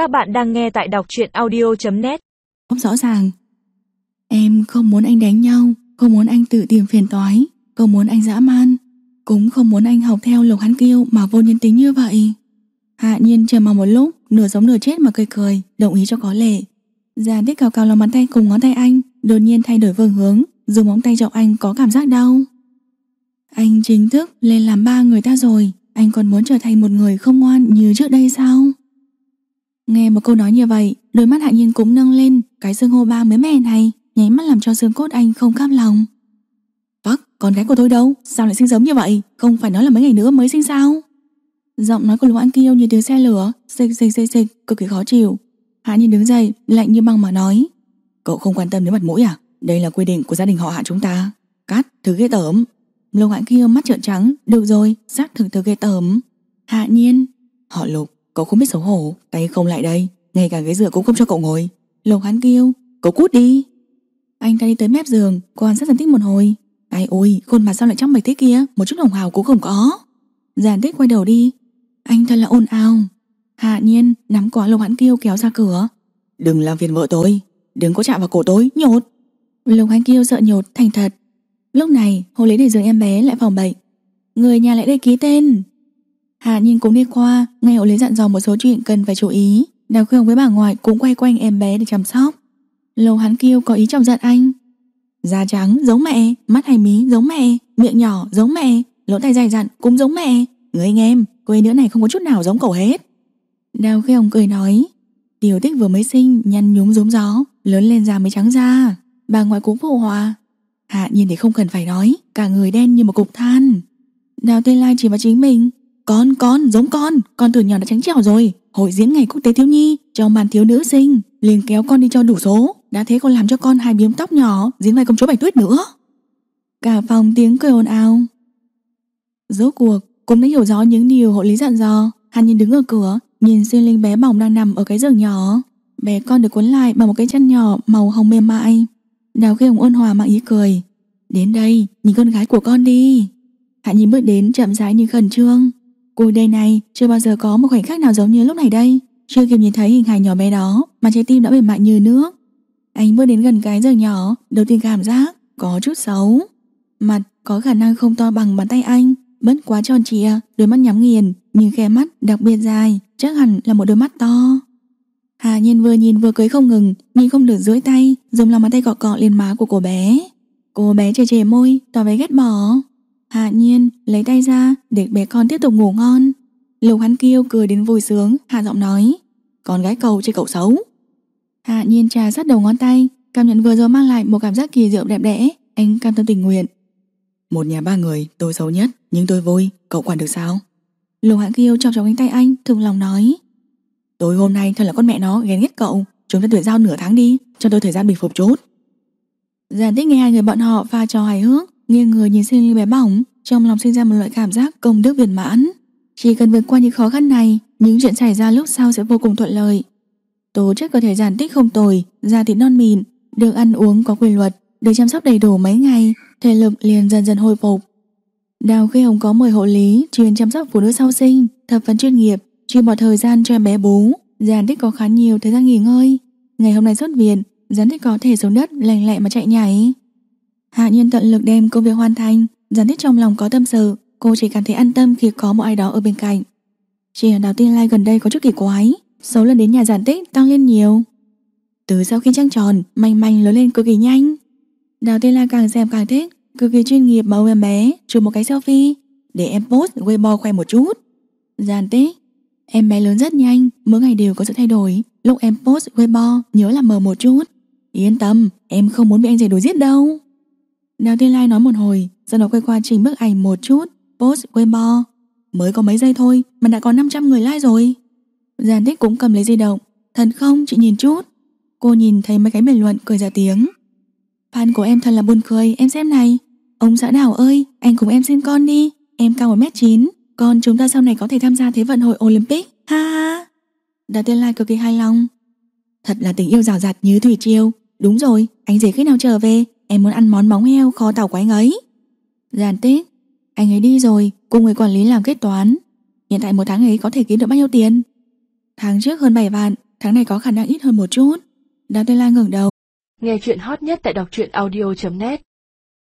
Các bạn đang nghe tại đọc truyện audio.net Không rõ ràng. Em không muốn anh đánh nhau, Không muốn anh tự tìm phiền toái, Không muốn anh dã man, Cũng không muốn anh học theo lục hắn kiêu mà vô nhân tính như vậy. Hạ nhiên chờ mà một lúc, Nửa giống nửa chết mà cười cười, Đồng ý cho có lệ. Già tích cào cào lòng bàn tay cùng ngón tay anh, Đột nhiên thay đổi phương hướng, Dùng móng tay chọc anh có cảm giác đau. Anh chính thức lên làm ba người ta rồi, Anh còn muốn trở thành một người không ngoan như trước đây sao? Nghe một câu nói như vậy Đôi mắt hạ nhiên cũng nâng lên Cái xương hô ba mới mẻ này Nháy mắt làm cho xương cốt anh không cam lòng. Vắc, con gái của tôi đâu? Sao lại sinh sớm như vậy? Không phải nói là mấy ngày nữa mới sinh sao? Giọng nói của Lục An Kiêu như tiếng xe lửa Xịch xịch xịch xịch cực kỳ khó chịu. Hạ nhiên đứng dậy lạnh như băng mà nói Cậu không quan tâm đến mặt mũi à? Đây là quy định của gia đình họ hạ chúng ta. Cát, thứ ghê tởm. Lục An Kiêu mắt trợn trắng Được rồi, xác thực thứ ghê tởm. Hạ nhiên Họ Lục, cậu không biết xấu hổ, Tay không lại đây. Ngay cả ghế dựa cũng không cho cậu ngồi. Lục hắn kêu, Cậu cút đi. Anh ta đi tới mép giường, Quan sát giản tích một hồi. Ai ôi, khuôn mặt sao lại trong bạch thế kia? Một chút hồng hào cũng không có. Giản tích quay đầu đi. Anh thật là ồn ào. Hạ nhiên, nắm quả lục hắn kêu kéo ra cửa. Đừng làm phiền vợ tôi. Đừng có chạm vào cổ tôi, nhột. Lục hắn kêu sợ nhột, thành thật. Lúc này hồ lý để giường em bé lại phòng bệnh. Người nhà lại đây ký tên. Hạ nhiên cũng đi qua, Nghe hộ lý dặn dò một số chuyện cần phải chú ý. Đào Khương với bà ngoại cũng quay quanh em bé để chăm sóc. Lâu hắn kêu có ý chọc giận anh. Da trắng giống mẹ, Mắt hay mí giống mẹ, Miệng nhỏ giống mẹ, Lỗ tai dài dặn cũng giống mẹ. Người anh em Quê nữa này không có chút nào giống cậu hết. Đào Khương cười nói tiểu tích vừa mới sinh, nhăn nhúm giống gió, Lớn lên da mới trắng da. Bà ngoại cũng phụ hòa Hạ nhiên thì không cần phải nói, Cả người đen như một cục than. Đào Tây Lai chỉ vào chính mình con, con, giống con. Con từ nhỏ đã tránh trèo rồi. Hội diễn ngày quốc tế thiếu nhi Trong màn thiếu nữ sinh liền kéo con đi cho đủ số. Đã thế còn làm cho con hai biếm tóc nhỏ Diễn vai công chúa Bạch Tuyết nữa. Cả phòng tiếng cười ồn ào. Rốt cuộc cũng đã hiểu rõ những điều hộ lý dặn dò. Hắn nhìn đứng ở cửa Nhìn xuyên linh bé bỏng đang nằm ở cái giường nhỏ. Bé con được cuốn lại bằng một cái chân nhỏ Màu hồng mềm mại. Đào khi ôn hòa mạng ý cười. Đến đây nhìn con gái của con đi. Hạ nhìn bước đến chậm rãi như khẩn trương. Cuộc đời này, chưa bao giờ có một khoảnh khắc nào giống như lúc này đây. Chưa kịp nhìn thấy hình hài nhỏ bé đó, Mà trái tim đã mềm mại như nước. Anh bước đến gần cái giường nhỏ, Đầu tiên cảm giác có chút xấu. Mặt có khả năng không to bằng bàn tay anh Bất quá tròn trịa, Đôi mắt nhắm nghiền, Nhưng khe mắt đặc biệt dài, Chắc hẳn là một đôi mắt to. Hà nhiên vừa nhìn vừa cưới không ngừng Nhìn không được duỗi tay, Dùng lòng bàn tay cọ cọ lên má của cô bé. Cô bé chề chề môi, tỏ vẻ ghét bỏ. Hạ nhiên lấy tay ra để bé con tiếp tục ngủ ngon. Lục hắn kêu cười đến vui sướng Hạ giọng nói Con gái cầu chơi cậu xấu. Hạ nhiên trà sát đầu ngón tay Cảm nhận vừa rồi mang lại một cảm giác kỳ diệu đẹp đẽ Anh cam tâm tình nguyện. Một nhà ba người tôi xấu nhất Nhưng tôi vui cậu quản được sao? Lục hắn kêu chọc chọc cánh tay anh Thường lòng nói Tôi hôm nay thật là con mẹ nó ghen ghét cậu. Chúng ta tuyển giao nửa tháng đi Cho tôi thời gian bình phục chút. Giản tích nghe hai người bọn họ pha trò hài hước Nghiêng người nhìn sinh linh bé bỏng, Trong lòng sinh ra một loại cảm giác công đức viên mãn. Chỉ cần vượt qua những khó khăn này, Những chuyện xảy ra lúc sau sẽ vô cùng thuận lợi. Tố chất cơ thể giản tích không tồi, Da thịt non mịn, Được ăn uống có quy luật, Được chăm sóc đầy đủ mấy ngày, Thể lực liền dần dần hồi phục. Đào khi Hồng có mời hộ lý, Chuyên chăm sóc phụ nữ sau sinh, Thập phần chuyên nghiệp Chuyên bỏ thời gian cho em bé bú. Giản tích có khá nhiều thời gian nghỉ ngơi. Ngày hôm nay xuất viện, Giản tích có thể xuống đất lành lẹ mà chạy nhảy. Hạ nhiên tận lực đem công việc hoàn thành Giản tích trong lòng có tâm sự. Cô chỉ cảm thấy an tâm khi có một ai đó ở bên cạnh. Chỉ là đào tiên lai gần đây có chút kỳ quái, Số lần đến nhà giản tích tăng lên nhiều. Từ sau khi trăng tròn, Manh manh lớn lên cực kỳ nhanh. Đào tiên lai càng xem càng thích, Cực kỳ chuyên nghiệp mẫu em bé, Chụp một cái selfie, Để em post Weibo khoe một chút. Giản tích, Em bé lớn rất nhanh, Mỗi ngày đều có sự thay đổi. Lúc em post Weibo nhớ là mờ một chút. Yên tâm, em không muốn bị anh rể đuổi giết đâu. Đào Thiên Lai nói một hồi, Sau đó quay qua chỉnh bức ảnh một chút. Post Weibo. Mới có mấy giây thôi, mà đã có 500 người like rồi. Giàn tích cũng cầm lấy di động. Thật không, chị nhìn chút. Cô nhìn thấy mấy cái bình luận cười ra tiếng. Fan của em thật là buồn cười, Em xem này. Ông xã đảo ơi, anh cùng em sinh con đi. Em cao 1m9 Con chúng ta sau này có thể tham gia Thế vận hội Olympic. Ha ha. Đào Thiên Lai cực kỳ hài lòng. Thật là tình yêu rào rạt như thủy triều. Đúng rồi, anh rể khi nào trở về? Em muốn ăn món móng heo kho tàu của anh ấy Giàn Tết, Anh ấy đi rồi, Cùng người quản lý làm kết toán. Hiện tại một tháng ấy có thể kiếm được bao nhiêu tiền? Tháng trước hơn 7 vạn, Tháng này có khả năng ít hơn một chút. Đào Tây Lan ngẩng đầu. Nghe chuyện hot nhất tại đọc truyện audio.net